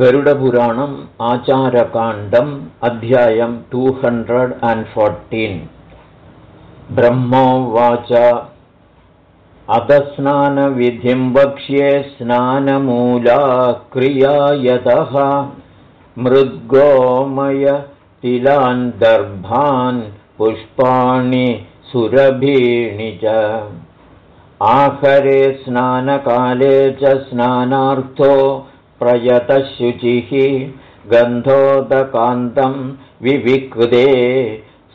गरुडपुराणम् आचारकाण्डम् अध्यायम् टु हण्ड्रेड् अण्ड् फोर्टीन् ब्रह्मोवाच अधस्नानविधिं वक्ष्ये स्नानमूला क्रिया यतः तिलान् दर्भान् पुष्पाणि सुरभीणि च। आखरे स्नानकाले च स्नानार्थो प्रयतशुचिः गन्धोदकान्तं विविक्दे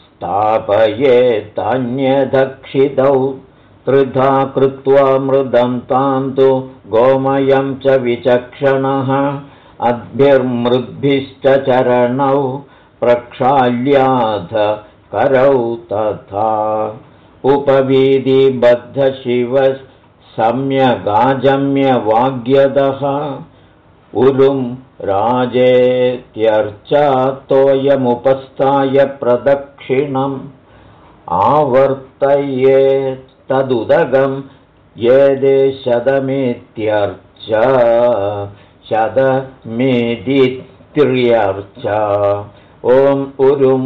स्थापयेत्तान्यदक्षितौ त्रिधा कृत्वा मृदं तां तु गोमयं च विचक्षणः अद्भिर्मृद्भिश्च चरणौ प्रक्षाल्याथ करौ तथा उपवीधिबद्धशिवः सम्यगाजम्यवाग्यदः उरुं राजेत्यर्चात्तोयमुपस्थाय प्रदक्षिणम् आवर्तयेत्तदुदगं ये शतमेत्यर्च शतमेदित्र्यर्च ॐ उरुं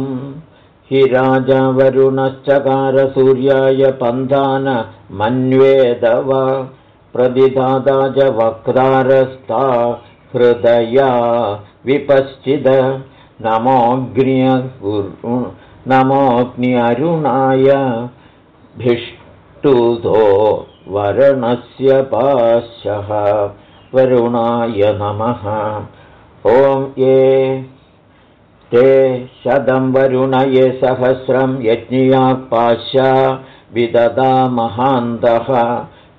हि राजवरुणश्चकारसूर्याय पन्थान मन्वेदव प्रतिधाता च वक्तारस्ता हृदया विपश्चिद नमोऽग्न्य नमोऽग्नि अरुणाय भिष्टुधो वरुणस्य पाशः वरुणाय नमः। ॐ ये ते शतं वरुणये सहस्रं यज्ञया पाशा विददा महान्तः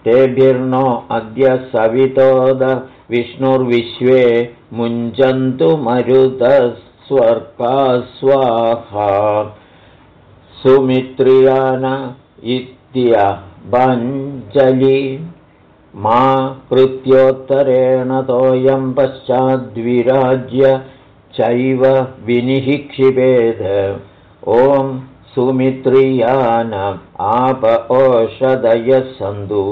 तेभिर्नो अद्य सवितोद विष्णुर्विश्वे मुञ्चन्तु मरुतस्वर्का स्वाहा सुमित्रियान इत्यबञ्जलि मा कृत्योत्तरेण तोयं पश्चाद्विराज्य चैव विनिः क्षिपेद ॐ सुमित्रियान आप ओषधयः सन्तु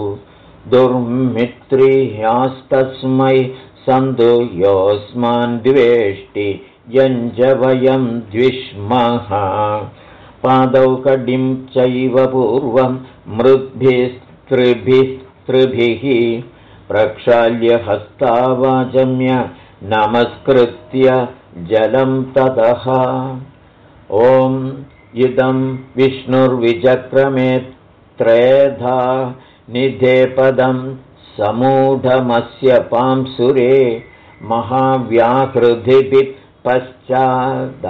दुर्मित्रियास्तस्मै सन्तु योऽस्मान् द्वेष्टि यञ्जवयं द्विष्मः। पादौ कडिं चैव पूर्वं मृद्भिस्त्रिभिस्त्रिभिः प्रक्षाल्य हस्तावाचम्य नमस्कृत्य जलं ततः। ॐ इदं विष्णुर्विचक्रमे त्रेधा निधेपदं समूढमस्य पांसुरे महाव्याहृदिभिः पश्चादाजामेत्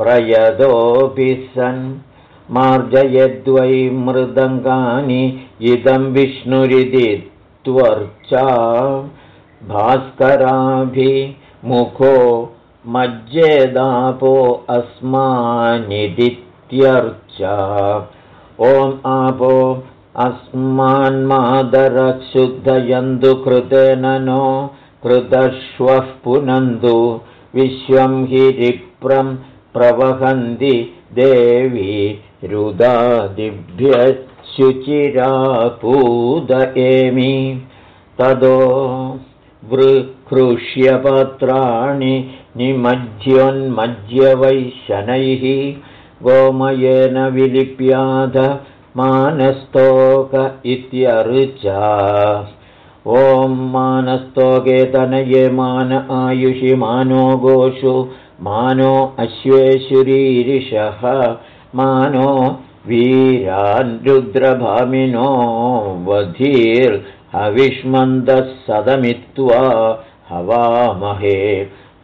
प्रयदोऽपि सन्। मार्जयद्वै मृदङ्गानि इदं विष्णुरिति त्वर्चा। भास्कराभिमुखो मज्जेदापो अस्मानिदित्यर्चा। ॐ आपो अस्मान्मादरशुद्धयन्तु कृतेन नो कृतश्वः पुनन्तु विश्वं हि रिप्रं प्रवहन्ति देवी रुदादिभ्यशुचिरापूद एमि। तदो वृकृष्यपत्राणि निमज्योन्मज्यवैशनैः गोमयेन विलिप्याध मानस्तोक इत्यर्चा ॐ मानस्तोके तनये मान आयुषि मानो गोषु मानो अश्वेशुरीरिषः मानो वीरान् रुद्रभामिनो वधीर्हविष्मन्दः सदमित्वा हवामहे।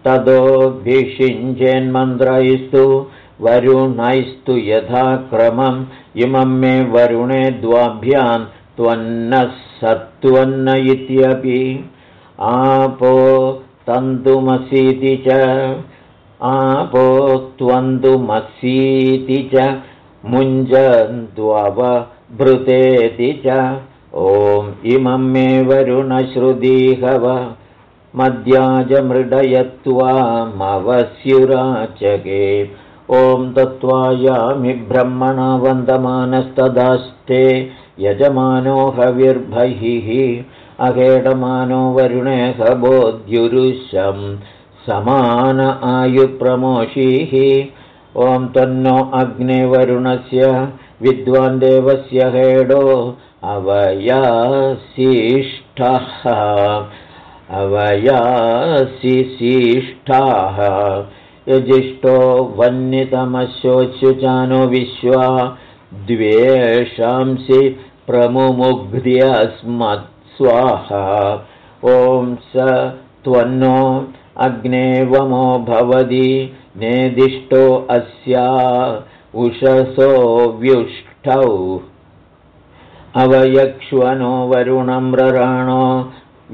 ततोऽभिषिञ्चेन्मन्त्रैस्तु वरुणैस्तु यथाक्रमम् इमं मे वरुणे द्वाभ्यां त्वन्नः सत्त्वन्न इत्यपि। आपो तन्तुमसीति च। आपो त्वन्तुमसीति च। मुञ्जन्त्ववभृतेति च। ॐ इमं मे वरुणश्रुदीहव मद्याजमृडयत्वामवस्युराचके ॐ तत्त्वायामि ब्रह्मणा वन्दमानस्तदास्ते यजमानो हविर्भैः अहेडमानो बोध्युरुशं समान आयुप्रमोषीः ॐ तन्नो अग्नेवरुणस्य विद्वान् देवस्य हेडो अवयासिष्ठः अवयासिशिष्ठाः यजिष्ठो वह्नितमशोच्युचानो विश्वा द्वेषांसि प्रमुमुग्ध्यस्मत्स्वाहा ॐ स त्वन्नो अग्नेवमो भवति नेदिष्टो अस्या उषसो व्युष्टौ अवयक्ष्वनो वरुणम्रराणो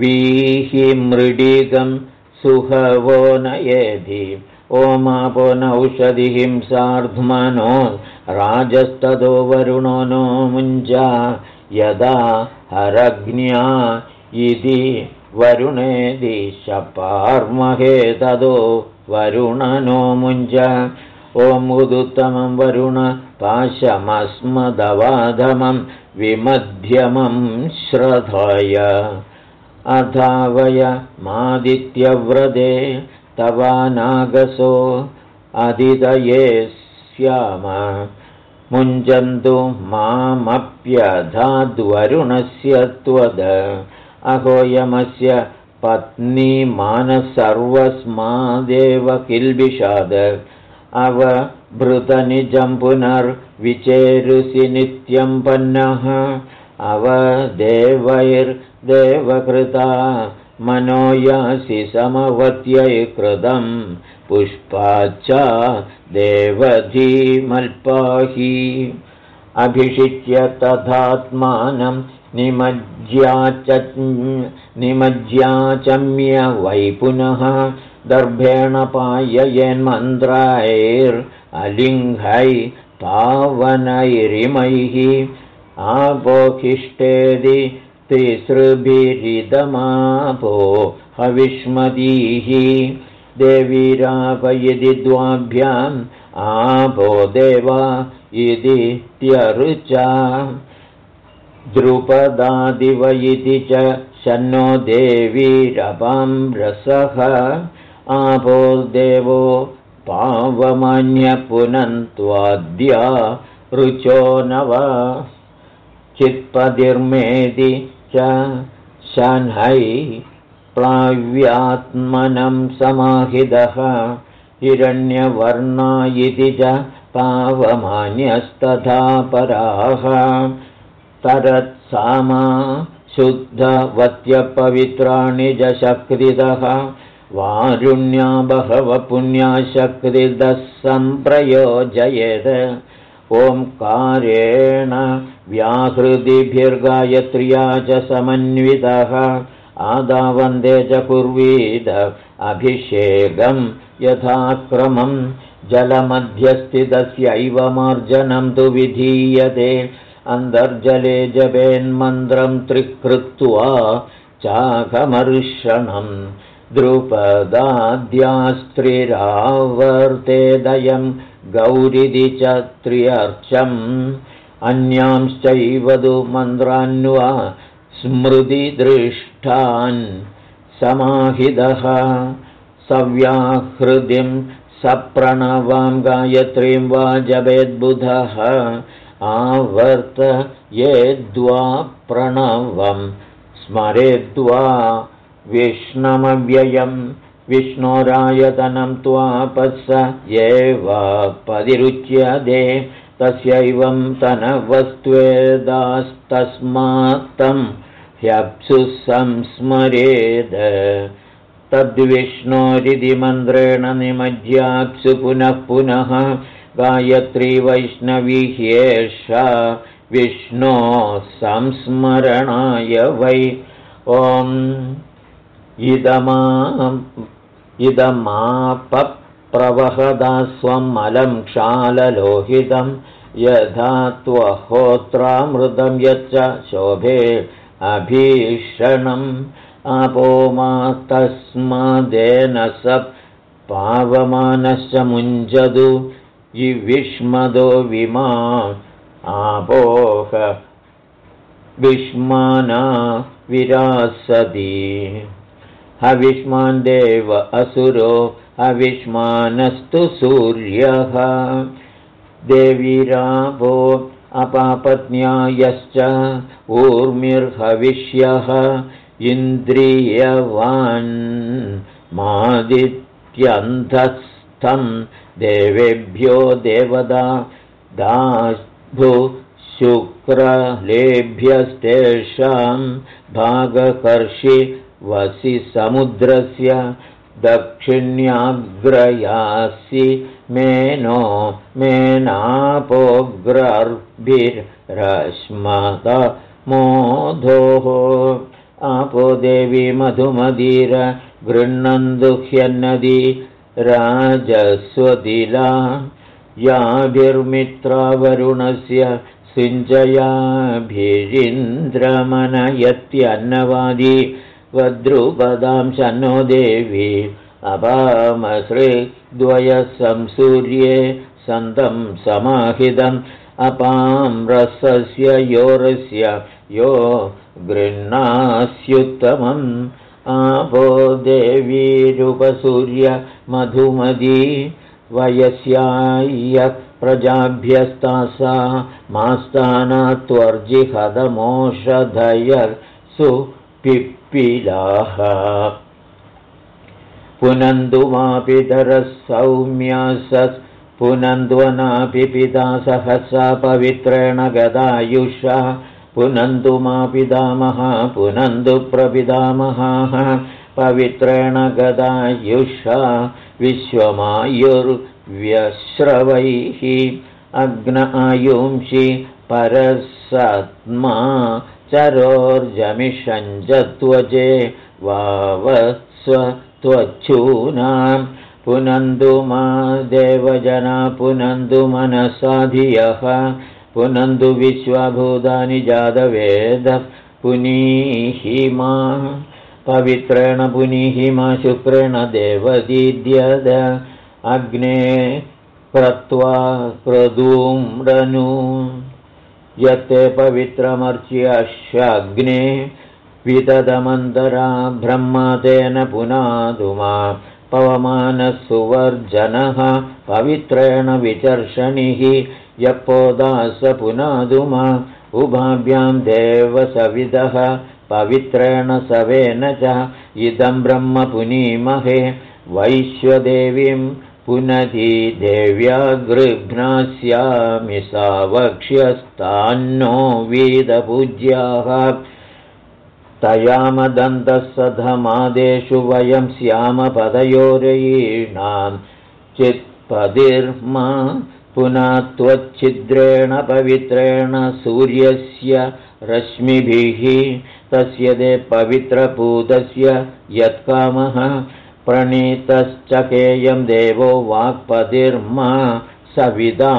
वीहि मृडिगं सुहवो नयेधि ओमापो नौषधिहिंसार्ध्मनो राजस्ततो वरुणो नो मुञ्जा यदा हरग्न्या इति वरुणेदि शपार्महे तदो वरुणनो मुञ्ज ॐ उदुत्तमं वरुण पाशमस्मदवाधमं विमध्यमं श्रद्धय अधावय मादित्यव्रते तवानागसो अदिदये स्याम मुञ्जन्तु मामप्यधाद्वरुणस्य त्वद। अहोयमस्य पत्नी मानसर्वस्मादेव किल्बिषाद। अवभृतनिजं पुनर्विचेरुसि नित्यं पन्नः। अवदेवैर्देवकृता मनो यासि समवत्यै कृतं पुष्पाच्च देवधीमल्पाहि। अभिषिच्य तथात्मानं निमज्याचम्य वै पुनः दर्भेण पाययेन्मन्त्राैर्लिङ्घै पावनैरिमैः आपोखिष्टेदि तिसृभिरिदमापो हविष्मदीः देवीरापयदि द्वाभ्याम् आपो देवा इति त्यरुचा। द्रुपदादिव इति च शन्नो देवीरपाम्रसः आपो देवो पावमान्यपुनन्त्वाद्या रुचो नव। चित्पदिर्मेदि शनै प्लाव्यात्मनं समाहितः। हिरण्यवर्णा इति च पावमान्यस्तथा पराः। तरत्सामा शुद्धवत्यपवित्राणि च शक्तिदः वारुण्या बहव पुण्याशक्तिदः सम्प्रयोजयेत् ओङ्कारेण व्याहृदिभिर्गायत्र्या च समन्वितः आदावन्दे च कुर्वीद अभिषेकं यथाक्रमं जलमध्यस्थितस्यैव मार्जनं तु विधीयते अन्तर्जले जपेन्मन्त्रं त्रिकृत्वा चाघमर्षणम् द्रुपदाद्यास्त्रिरावर्तेदयं गौरिदि च त्र्यर्चम् अन्यांश्चैव तु मन्त्रान्वा स्मृतिदृष्टान् समाहितः सव्याहृदिं सप्रणवां गायत्रीं वा जपेद्बुधः आवर्त येद्वा प्रणवं स्मरेद्वा विष्णमव्ययं विष्णोरायतनं त्वापः एव पदिरुच्यते तस्यैवं तनवस्त्वेदास्तस्मात्तं ह्यप्सु संस्मरेद। तद्विष्णोरिति मन्त्रेण निमज्याप्सु पुनः पुनः गायत्री वैष्णवी ह्येषा विष्णो संस्मरणाय वै। ॐ इदमा इदमापप्रवहदा स्वम् मलं क्षाललोहितं यथा त्वहोत्रामृतं यच्च शोभे अभीषणम्। आपो मा तस्मादेन स पावमानश्च मुञ्जतु। विष्मदो विमा आपोह। विष्माना विरासति हविष्मान् देव असुरो हविष्मानस्तु सूर्यः। देवीराभो अपापत्न्यायश्च ऊर्मिर्हविष्यः। इन्द्रियवान् मादित्यन्धस्थं देवेभ्यो देवदा दाभु शुक्रलेभ्यस्तेषां भागकर्षि वसि समुद्रस्य दक्षिण्याग्रयासि मेनो मेनापोग्रर्भिरश्मत मोधोः। आपो देवी मधुमदीर गृह्णन्दुह्यन्नदी राजस्वदिला। याभिर्मित्रावरुणस्य सिञ्चयाभिरिन्द्रमनयत्यन्नवादी वद्रुपदां शनो देवी अपामसृद्वयसंसूर्ये सन्तं समाहितम् अपां रसस्य योरस्य यो गृह्णास्युत्तमम् आपो देवीरूपसूर्य मधुमदी वयस्याय प्रजाभ्यस्तासा मास्तानात्वर्जिहदमोषधयसु पिप्पिलाः। पुनन्दुमापितरः सौम्यास पुनन्द्वनापि पिता सहसा पवित्रेण गदायुषा। पुनन्दुमापितामः पुनन्दुप्रपितामहाः पवित्रेण गदायुषा विश्वमायुर्व्यश्रवैः अग्न आयुंषि परसत्मा चरोर्जमिषञ्जत्वजे वावस्वत्वच्छूनां पुनन्दु मा देवजना पुनन्दु मनसाधियः पुनन्दु विश्वभूतानि जातवेदः पुनीहिमा पवित्रेण पुनीहिमा शुक्रेण देवदीद्यद अग्ने क्रत्वा क्रदूम्रनु यत्ते पवित्रमर्च्यग्ने विदधमन्तरा ब्रह्म तेन पुनादुमा पवमानसुवर्जनः पवित्रेण विचर्षणिः यपोदास पुनादुमा उभाभ्यां देवसविदः पवित्रेण सवेन च इदं ब्रह्म पुनीमहे वैश्वदेवीं पुनधी देव्या गृह्णास्यामि सा वक्ष्यस्तान्नो वीदपूज्याः। तयामदन्तसधमादेषु वयं श्यामपदयोरयीणां चित्पदिर्मा। पुनः त्वच्छिद्रेण पवित्रेण सूर्यस्य रश्मिभिः तस्य दे पवित्रपूतस्य यत्कामः प्रणीतश्चकेयं देवो वाक्पतिर्मा सविदा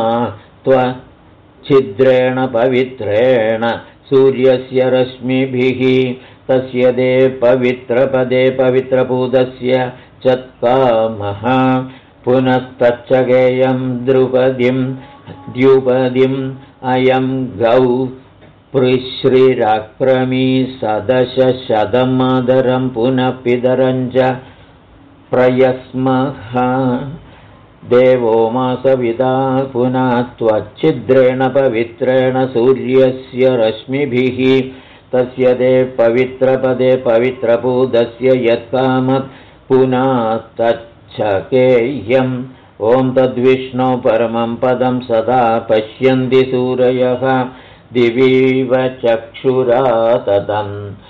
त्वच्छिद्रेण पवित्रेण सूर्यस्य रश्मिभिः तस्य दे पवित्रपदे पवित्रपूतस्य चत्कामः पुनस्तच्चकेयं द्रुपदिं द्युपदिम् अयं गौ पृश्रीराक्रमी सदशशतमादरं पुनः पितरं च प्रयस्मः। देवो मासविदा पुनः त्वच्छिद्रेण पवित्रेण सूर्यस्य रश्मिभिः। तस्य दे पवित्रपदे पवित्रपूदस्य यत्काम पुनः तच्छकेयम् ॐ तद्विष्णो परमं पदं सदा पश्यन्ति सूरयः। दिवीव चक्षुरा तदम्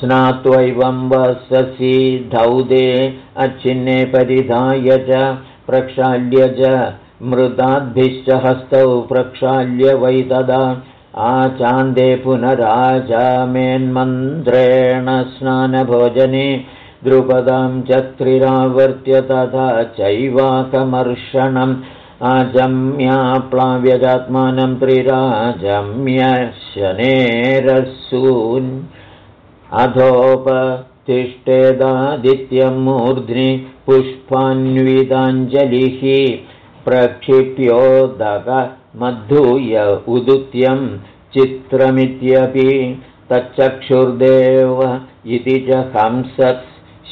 स्नात्वैवं वससि धौदे अच्छिन्ने परिधाय च प्रक्षाल्य च मृदाद्भिश्च हस्तौ प्रक्षाल्य वै तदा। आचान्दे पुनराजामेन्मन्त्रेण स्नानभोजने द्रुपदां चक्रिरावर्त्य तथा चैवाकमर्षणम्। आजम्याप्लाव्यजात्मानं त्रिराजम्य शनेरसून् अधोपतिष्ठेदादित्यं मूर्ध्नि पुष्पान्विताञ्जलिः प्रक्षिप्योदकमद्धूय उदुत्यं चित्रमित्यपि तच्चक्षुर्देव इति च हंसत्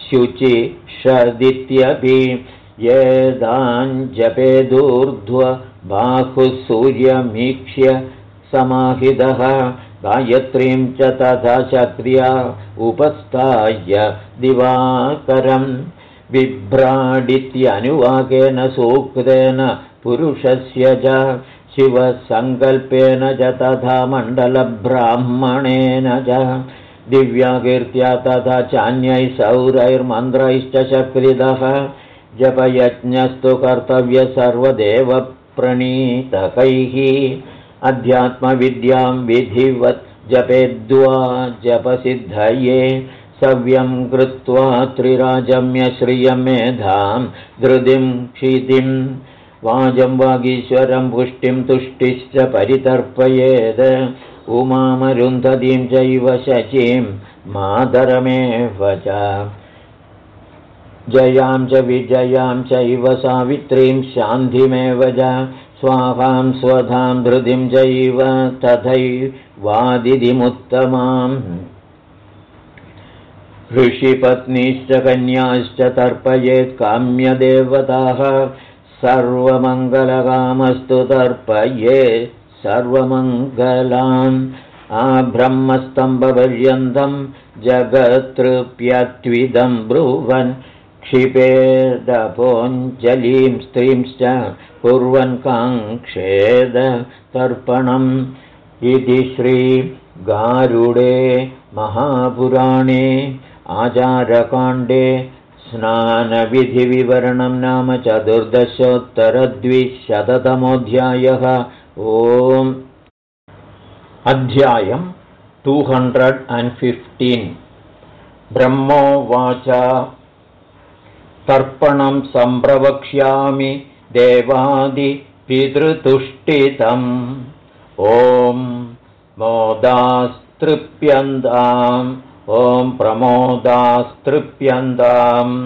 शुचि षदित्यपि येदाञ्जपेदूर्ध्व बाहुः सूर्यमीक्ष्य समाहितः गायत्रीं च तथा शक्रिया उपस्थाय दिवाकरम् बिभ्राडित्यनुवाकेन सूक्तेन पुरुषस्य च शिवसङ्कल्पेन च तथा मण्डलब्राह्मणेन च दिव्याकीर्त्या तथा चान्यैः सौरैर्मन्त्रैश्च शक्रितः जपयज्ञस्तु कर्तव्य सर्वदेवप्रणीतकैः अध्यात्मविद्यां विधिवत् जपेद्वा जपसिद्धये सव्यं कृत्वा त्रिराजम्यश्रियं मेधां धृतिं क्षितिं वाजं वागीश्वरं पुष्टिं तुष्टिश्च परितर्पयेत् उमामरुन्धतीं चैव शचीं मातरमेव च। जयां च विजयां चैव सावित्रीं शान्तिमेव च स्वाहां स्वधां धृतिं चैव तथैवादितिमुत्तमाम् ऋषिपत्नीश्च कन्याश्च तर्पयेत् काम्यदेवताः सर्वमङ्गलकामस्तु तर्पये सर्वमङ्गलान्। आब्रह्मस्तम्भपर्यन्तं जगत्तृप्यत्विदं ब्रुवन् क्षिपेदपोञ्जलीं स्त्रींश्च कुर्वन् काङ्क्षेद तर्पणम् इति श्रीगारुडे महापुराणे आचारकाण्डे स्नानविधिविवरणं नाम चतुर्दशोत्तरद्विशततमोऽध्यायः। ओम्। अध्यायम् टु हण्ड्रेड् अण्ड् फिफ्टीन्। ब्रह्मोवाच तर्पणं सम्प्रवक्ष्यामि देवादिपितृतुष्टितम्। ॐ मोदास्तृप्यन्ताम् ॐ प्रमोदास्तृप्यन्ताम्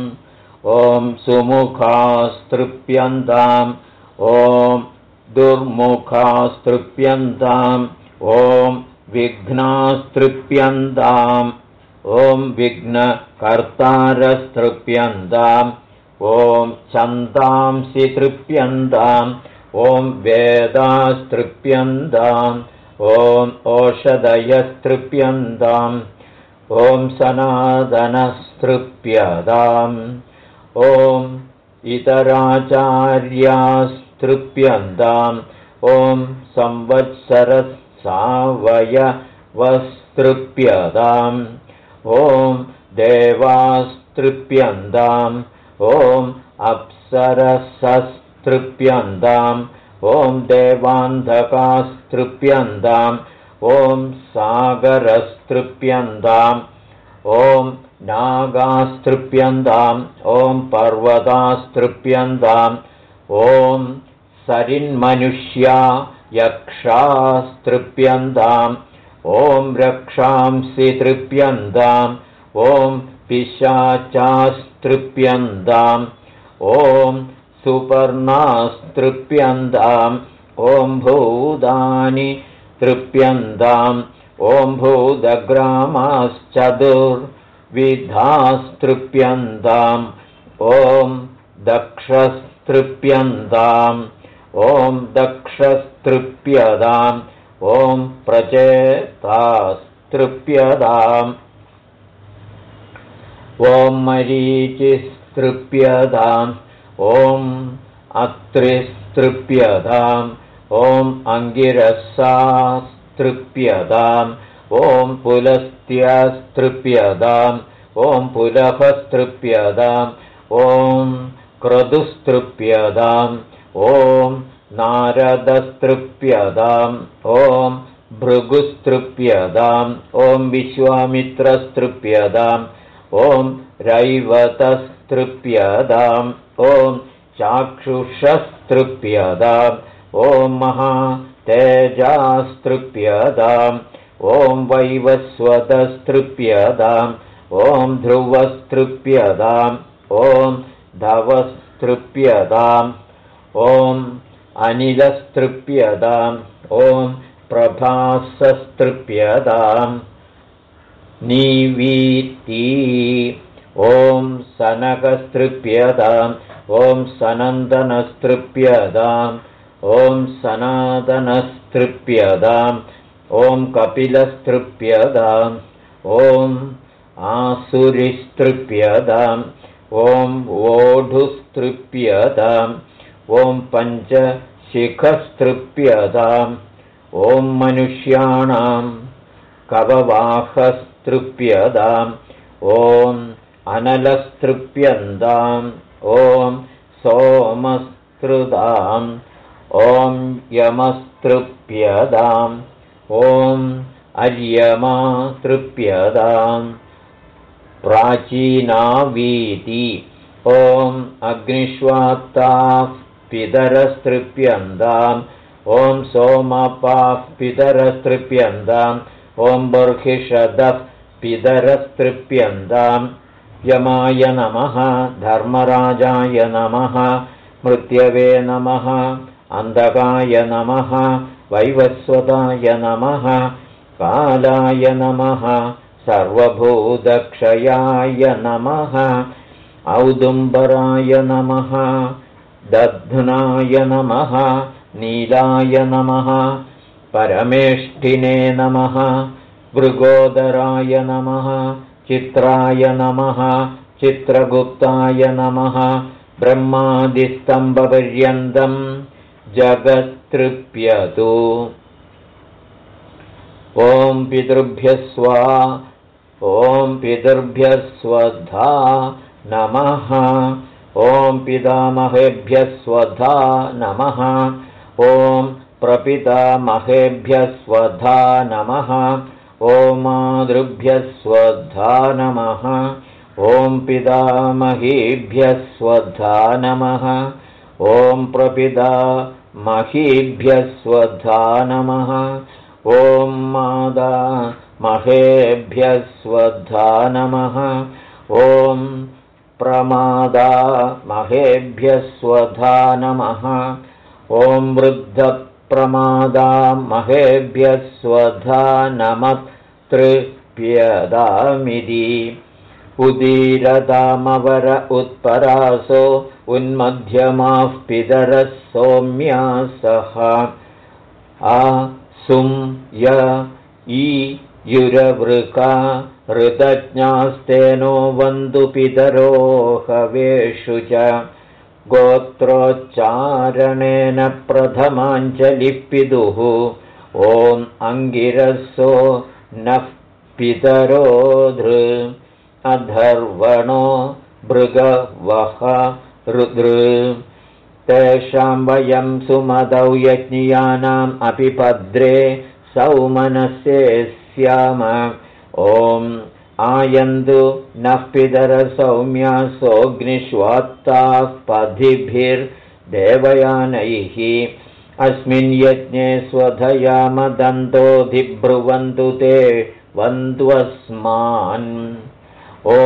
ॐ सुमुखास्तृप्यन्ताम् ॐ दुर्मुखास्तृप्यन्ताम् ॐ विघ्नास्तृप्यन्ताम् ॐ विघ्नकर्तारस्तृप्यन्ताम् ॐ छन्दांसि तृप्यन्ताम् ॐ वेदास्तृप्यन्ताम् ॐ ओषधयस्तृप्यन्ताम् ॐ सनातनस्तृप्यताम् ॐ इतराचार्यास्तृप्यन्ताम् ॐ संवत्सरसावयवस्तृप्यताम् ॐ देवास्तृप्यन्ताम् ॐ अप्सरसस्तृप्यन्ताम् ॐ देवान्धकास्तृप्यन्ताम् ॐ सागरस्तृप्यन्ताम् ॐ नागास्तृप्यन्ताम् ॐ पर्वतास्तृप्यन्ताम् ॐ सरिन्मनुष्या यक्षास्तृप्यन्ताम् ॐ रक्षांसि तृप्यन्ताम् ॐ पिशाचास्तृप्यन्ताम् ॐ सुपर्णास्तृप्यन्ताम् ॐ भूदानि तृप्यन्ताम् ॐ भूदग्रामाश्चतुर्विधास्तृप्यन्ताम् ॐ दक्षस्तृप्यन्ताम् ॐ दक्षस्तृप्यताम् ॐ प्रचेतास्तृप्यताम् ॐ मरीचिस्तृप्यताम्। ॐ अत्रिस्तृप्यताम्। ॐ अङ्गिरसास्तृप्यताम् ॐ पुलस्त्यस्तृप्यताम्। ॐ पुलभस्तृप्यताम्। ॐ क्रतुस्तृप्यताम्। ॐ नारदस्तृप्यताम् ॐ भृगुस्तृप्यताम् ॐ विश्वामित्रस्तृप्यताम् ॐ रैवतस्तृप्यताम् ॐ चाक्षुषस्तृप्यताम् ॐ महा तेजास्तृप्यताम् ॐ वैवस्वतस्तृप्यताम् ॐ ध्रुवस्तृप्यताम् ॐ धवस्तृप्यताम् ॐ अनिलस्तृप्यताम्। ॐ प्रभासस्तृप्यताम्। निवीति। ॐ सनकस्तृप्यताम् ॐ सनन्दनस्तृप्यताम्। ॐ सनातनस्तृप्यताम्। ॐ कपिलस्तृप्यताम्। ॐ आसुरिस्तृप्यताम्। ॐ वोढुस्तृप्यताम्। ॐ पञ्चशिखस्तृप्यताम् ॐ मनुष्याणां कववाहस्तृप्यताम्। ॐ अनलस्तृप्यन्ताम्। ॐ सोमस्तृताम्। ॐ यमस्तृप्यताम्। ॐ अर्यमातृप्यताम् प्राचीनावीति। ॐ अग्निष्वात्ताः पितरस्तृप्यन्ताम् ॐ सोमपाः पितरस्तृप्यन्ताम् ॐ बर्हिषदः पितरस्तृप्यन्ताम् यमाय नमः धर्मराजाय नमः मृत्यवे नमः अन्धकाय नमः वैवस्वताय नमः कालाय नमः सर्वभूतक्षयाय नमः औदुम्बराय नमः दध्नाय नमः नीलाय नमः परमेष्ठिने नमः मृगोदराय नमः चित्राय नमः चित्रगुप्ताय नमः ब्रह्मादिस्तम्भपर्यन्तम् जगत्तृप्यतु। ॐ पितृभ्यः स्वा ॐ पितृभ्यः स्वधा नमः ॐ पितामहेभ्यः स्वधा नमः। ॐ प्रपितामहेभ्यः स्वधा नमः। ॐ मातृभ्यः स्वधा नमः। ॐ पितामहीभ्यः स्वधा नमः। ॐ प्रपिता महीभ्यः स्वधा नमः। ॐ मादा महेभ्यः स्वधा नमः। ॐ प्रमादा महेभ्यः स्वधा नमः। ॐ वृद्धप्रमादा महेभ्यः स्वधा नमतृप्यदामिति उदीरदामवर उत्परासो उन्मध्यमाः पितरः सौम्यासः आ सुं य ई युरवृका ऋतज्ञास्तेनो वन्दुपितरोहवेषु च गोत्रोच्चारणेन प्रथमाञ्जलिपिदुः ॐ अङ्गिरसो नः पितरोधृ अधर्वणो भृगवः रुदृ तेषां वयं सुमदौ यज्ञियानाम् अपि भद्रे सौमनसे स्याम ॐ आयन्तु नः पितरसौम्यासोऽग्निष्वात्ताः पथिभिर्देवयानैः। अस्मिन् यज्ञे स्वधया मदन्तोऽधिब्रुवन्तु ते वन्द्वस्मान् ॐ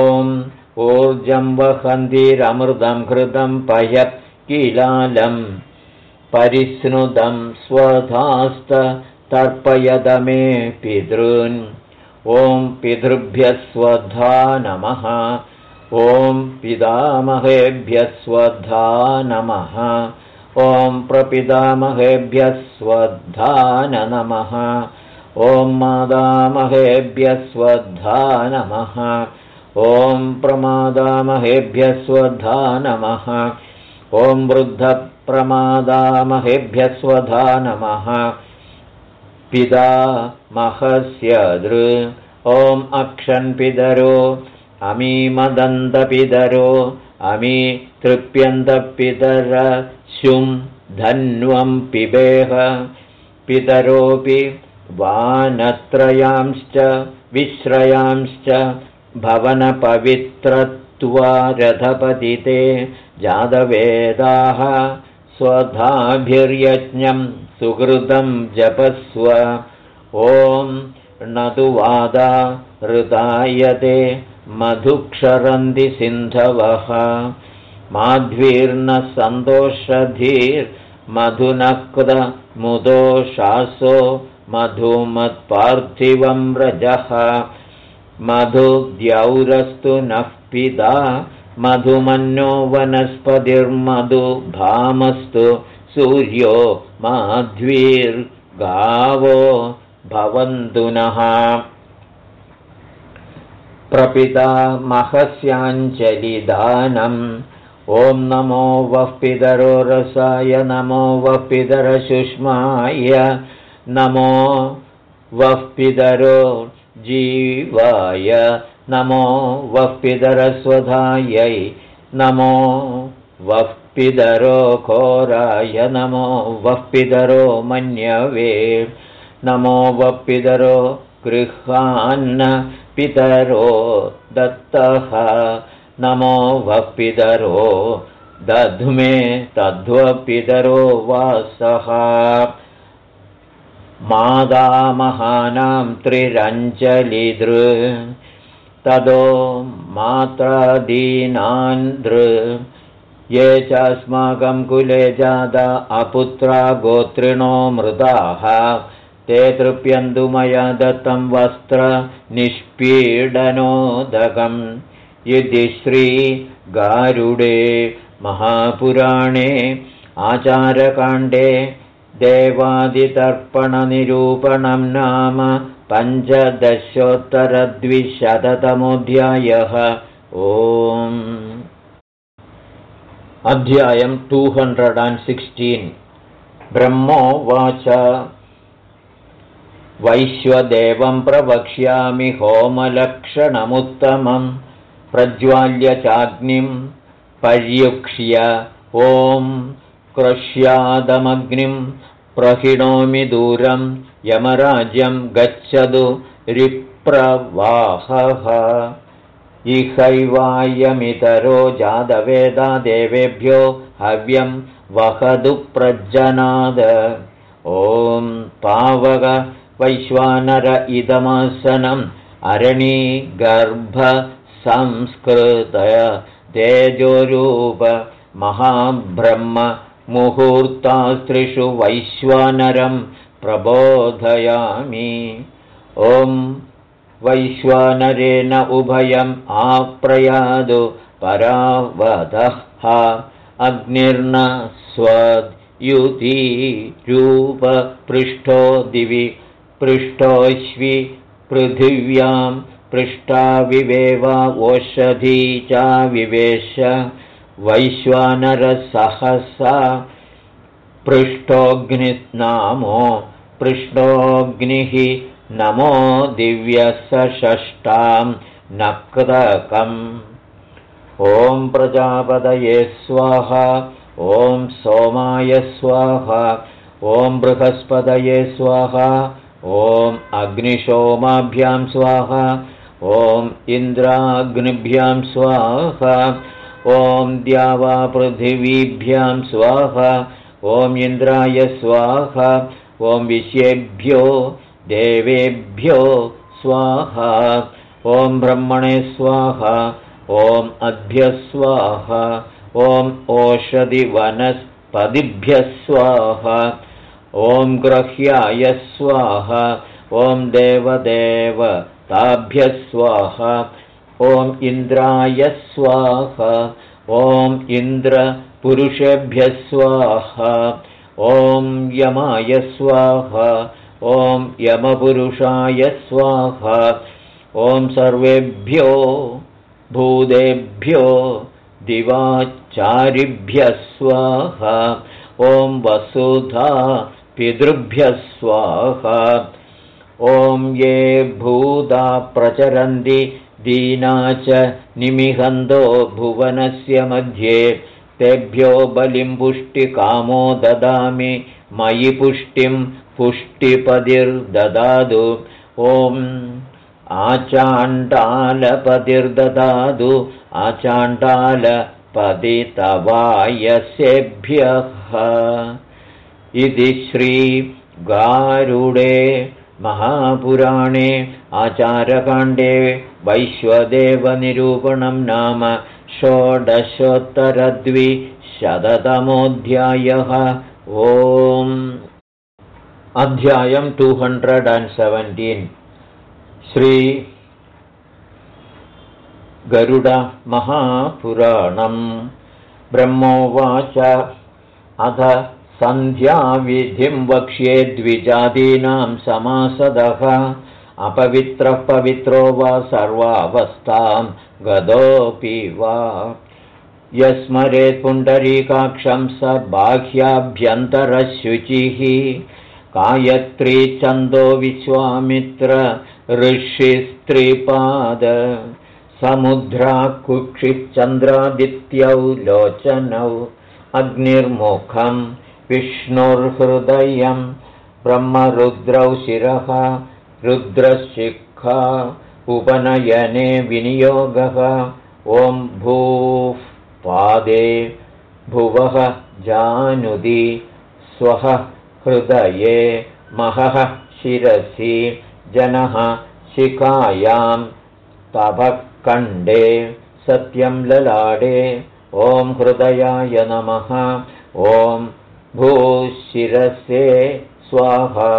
ऊर्जं वहन्तिरमृतं घृतं पयत् किलालं परिस्नुतं स्वधास्त तर्पयद मे पितॄन् ॐ पितृभ्यः स्वधा नमः ॐ पितामहेभ्यः स्वधा नमः ॐ प्रपितामहेभ्यः स्वधा नमः ॐ मादामहेभ्यः स्वधा नमः ॐ प्रमादामहेभ्यः स्वधा नमः ॐ वृद्धप्रमादामहेभ्यः स्वधा नमः पिता महस्य दृ। ॐ अक्षन्पितरो अमीमदन्तपितरो अमी तृप्यन्तपितरशुं धन्वं पिबेह। पितरोऽपि वानत्रयांश्च विश्रयांश्च भवनपवित्रत्वारथपतिते। जातवेदाः स्वधाभिर्यज्ञं सुहृदं जपस्व। ॐ तु मधुक्षरन्ति सिन्धवः माध्वीर्न सन्तोषधीर्मधुनक्तमुदोषासो मधुमत्पार्थिवं व्रजः। मधुद्यौरस्तु नः पिता मधुमन्यो वनस्पतिर्मधुभामस्तु सूर्यो माध्वीर्गावो भवन्तु नः। प्रपिता महस्याञ्जलिदानम् ॐ नमो वः पितरो रसाय नमो वः पितरसुष्माय नमो वः पितरो जीवाय नमो वः पितरस्वधायै नमो वः पितरो घोराय नमो वः पितरो मन्यवे। नमो वः पितरो गृहान्न पितरो दत्तः। नमो वः पितरो दध्मे तद्वपितरो वासः। मादामहानां त्रिरञ्जलिदृ तदो मात्रादीनान्द्र ये चास्माकं कुले जादा अपुत्रा गोत्रिणो मृदाः। ते तृप्यन्तु मया दत्तं वस्त्रनिष्पीडनोदकम् इति श्रीगारुडे महापुराणे आचारकाण्डे देवादितर्पणनिरूपणं नाम पञ्चदशोत्तरद्विशततमोऽध्यायः। ओम् अध्यायम् टु हण्ड्रेड् अण्ड् सिक्स्टीन् ब्रह्मोवाच वैश्वदेवं प्रवक्ष्यामि होमलक्षणमुत्तमं। प्रज्वाल्य चाग्निं पर्युक्ष्य ॐ क्रश्यादमग्निं प्रहिणोमि दूरं। यमराज्यं गच्छतु रिप्रवाहः इहैवायमितरो जातवेदा देवेभ्यो हव्यं वहदु प्रज्जनाद। ॐ पावक वैश्वानर इदमासनम् अरणीगर्भसंस्कृतय तेजोरूप महाब्रह्म मुहूर्तास्त्रिषु वैश्वानरं प्रबोधयामि। ॐ वैश्वानरेण उभयम् आप्रयादु परावदः अग्निर्न स्वद्युतिरूपपृष्ठो दिवि पृष्ठोऽश्वि पृथिव्यां पृष्ठाविवेवा ओषधी चाविवेश वैश्वानरसहसा पृष्ठोऽग्निनामो पृष्ठोऽग्निः नमो दिव्यसषष्ठां नक्रकम् ॐ प्रजापदये स्वाहा ॐ सोमाय स्वाहा ॐ बृहस्पदये स्वाहा ॐ अग्निशोमाभ्यां स्वाहा ॐ इन्द्राग्निभ्यां स्वाहा ॐ द्यावापृथिवीभ्यां स्वाहा ॐ इन्द्राय स्वाहा ॐ विश्येभ्यो देवेभ्यो स्वाहा। ॐ ब्रह्मणे स्वाहा। ॐ स्वाहा। ॐ ओषधिवनस्पतिभ्यः स्वाहा। ॐ ग्रह्याय स्वाहा। ॐ देवदेव ताभ्यः स्वाहा। ॐ इन्द्राय स्वाहा। ॐ इन्द्रपुरुषेभ्यः स्वाहा। ॐ यमाय स्वाहा ॐ यमपुरुषाय स्वाहा। ॐ सर्वेभ्यो भूतेभ्यो दिवाचारिभ्यः स्वाहा। ॐ वसुधा पितृभ्यः स्वाहा। ॐ ये भूता प्रचरन्ति दीना च निमिहन्तो भुवनस्य मध्ये। तेभ्यो बलिं पुष्टिकामो ददामि मयि पुष्टिं पुष्टिपदिर्ददातु। ॐ आचाण्डालपतिर्ददातु आचाण्डालपदितवायसेभ्यः। इति श्रीगारुडे महापुराणे आचारकाण्डे वैश्वदेवनिरूपणं नाम षोडशोत्तरद्विशततमोऽध्यायः। ओम् अध्यायम् two hundred and seventeen Shri गरुडमहापुराणम् ब्रह्मोवाच। अथ सन्ध्याविधिं वक्ष्ये द्विजातीनां समासदः। अपवित्रः पवित्रो वा सर्वावस्थां गतोऽपि वा। यस्मरेत् पुण्डरीकाक्षं स बाह्याभ्यन्तरशुचिः गायत्री छन्दो विश्वामित्र ऋषिस्त्रिपाद समुद्रा कुक्षिश्चन्द्रादित्यौ लोचनौ अग्निर्मुखं विष्णुर्हृदयं ब्रह्मरुद्रौ शिरः रुद्रशिखा उपनयने विनियोगः ॐ भूः पादे भुवः जानुदि स्वः हृदये महः शिरसि जनः शिखायां तभकण्डे सत्यं ललाडे। ॐ हृदयाय नमः। ॐ भूशिरसे स्वाहा।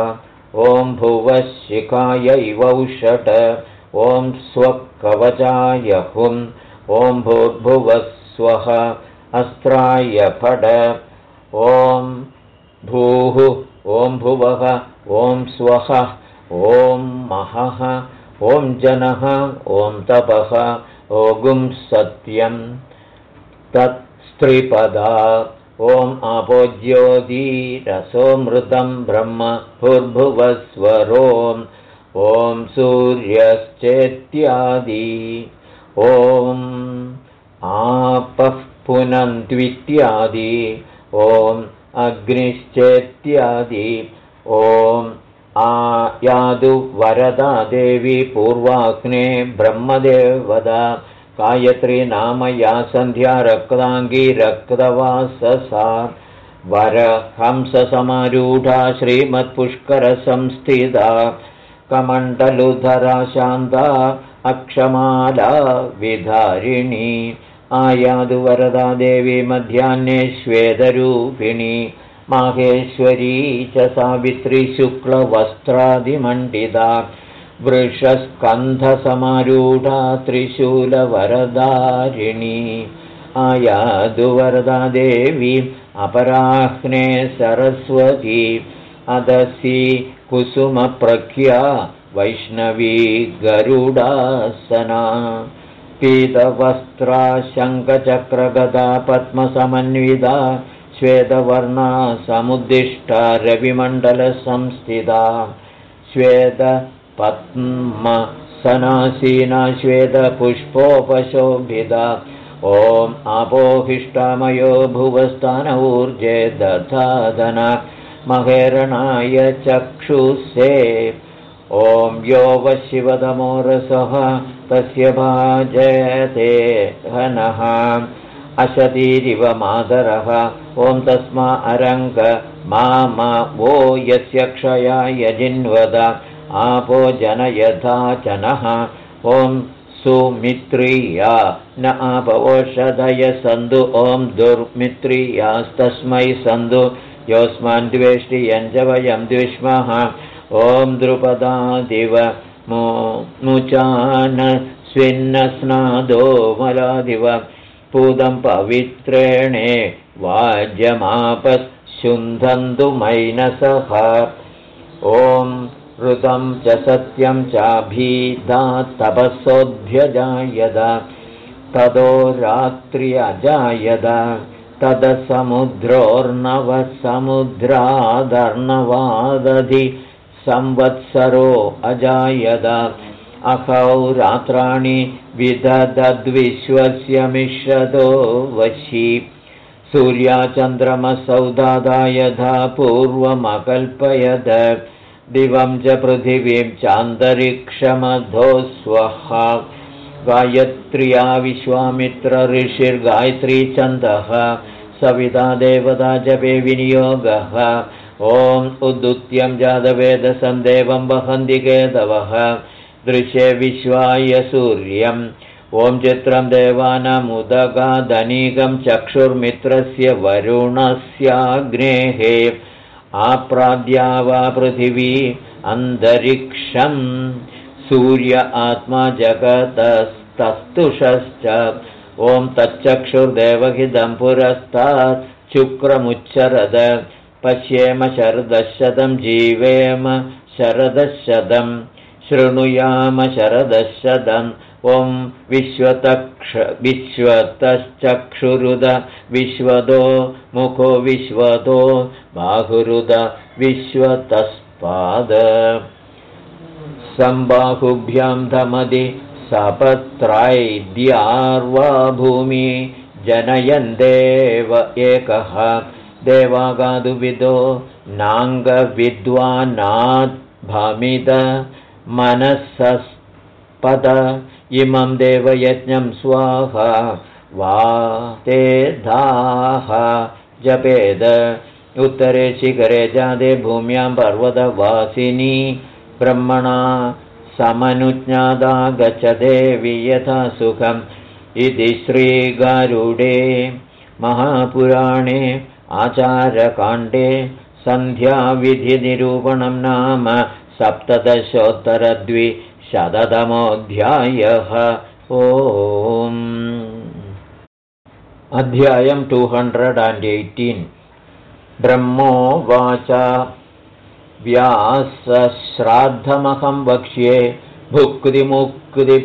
ॐ भुवः शिखायैवौषट ॐ स्वकवचाय हुम् ॐ भूर्भुवः स्वः अस्त्राय ॐ भूः ॐ भुवः ॐ स्वः ॐ महः ॐ जनः ॐ तपः ओगुं सत्यं। तत्स्त्रिपदा ॐ आपोज्योतिरसोऽमृतं ब्रह्म भुर्भुवस्वरोम् ॐ सूर्यश्चेत्यादि ॐ आपः पुनन्त्वित्यादि ॐ अग्निश्चेत्यादि। ॐ आयादु वरदा देवी पूर्वाग्ने ब्रह्मदेवदा। गायत्री नाम या सन्ध्या रक्ताङ्गी रक्तवाससा। वरहंससमारूढा श्रीमत्पुष्करसंस्थिता। कमण्डलुधरा शान्ता अक्षमाला विधारिणी आयादु वरदा देवी मध्याह्ने श्वेतरूपिणी माहेश्वरी च सावित्री शुक्लवस्त्रादिमण्डिता वृषस्कन्धसमारूढा त्रिशूलवरदारिणी आयादु वरदा देवी अपराह्ने सरस्वती अदसि कुसुमप्रख्या वैष्णवी गरुडासना पीतवस्त्रा शङ्खचक्रगदा पद्मसमन्विता श्वेतवर्णा समुद्दिष्टा रविमण्डलसंस्थिता श्वेतपद्मसनासीना श्वेतपुष्पोपशोभिता ॐ आपोहिष्टामयो भुवस्थान ऊर्जे दधादन महेरणाय चक्षुषे ॐ यो वशिवदमोरसः तस्य भाजयते हनः। अशतीरिव मातरः ॐ तस्मा अरङ्ग मा वो यस्य क्षया यजिन्वद आपो जनयथा च नः ॐ सुमित्रिया न आपवोषधय सन्तु ॐ दुर्मित्रियास्तस्मै सन्तु योऽस्मान् द्वेष्टि यञ्जवयं द्विष्मः ॐ द्रुपदादिव मुचान स्विन्नस्नादो मलादिव पूतं पवित्रेणे वाज्यमापशुन्धन्तु मैनसः। ॐ ऋतं च सत्यं चाभीधा तपसोऽभ्यजायद तदो रात्र्यजायद तदसमुद्रोर्नवसमुद्रादर्णवादधि संवत्सरो अजायद अहौ रात्राणि विदधद्विश्वस्य मिश्रतो वशी। सूर्याचन्द्रमसौ यथा पूर्वमकल्पयद। दिवं च पृथिवीं चान्तरिक्षमधो स्वः गायत्र्या विश्वामित्र ऋषिर्गायत्री छन्दः सविता देवता जपे विनियोगः ॐ उद्दुत्यं जातवेदसन्देवं वहन्ति केतवः दृश्ये विश्वाय सूर्यम्। ॐ चित्रं देवानामुदगादनीकं चक्षुर्मित्रस्य वरुणस्याग्नेः। आप्राद्या वा पृथिवी अन्तरिक्षम् सूर्य आत्मा जगतस्तदो पुरस्तस्तुषश्च ॐ तच्चक्षुर्देवहिदं पुरस्तात् शुक्रमुच्चरद पश्येम शरदशतं जीवेम शरदशतं शृणुयाम शरदशतम् ॐ विश्वतक्ष विश्वतश्चक्षुरुद विश्वदो मुखो विश्वतो बाहुरुद विश्वतस्पाद। सम्बाहुभ्यां धमदि सपत्रायद्यार्वा भूमि जनयन्देव एकः देवागादुविदो नाङ्गविद्वानाद्भमिद मनसस्पद। इमं देवयज्ञं स्वाहा वा ते धाः जपेद। उत्तरे शिखरे जादे भूम्यां पर्वतवासिनी ब्रह्मणा समनुज्ञादा गच्छदेवि यथा सुखम्। इति श्रीगारुडे महापुराणे आचारकाण्डे सन्ध्याविधिनिरूपणं नाम सप्तदशोत्तरद्विशततमोऽध्यायः। ओ अध्यायं टु हण्ड्रेड् अण्ड् एय्टीन् ब्रह्मोवाच व्यासश्राद्धमहं वक्ष्ये भुक्तिमुक्ति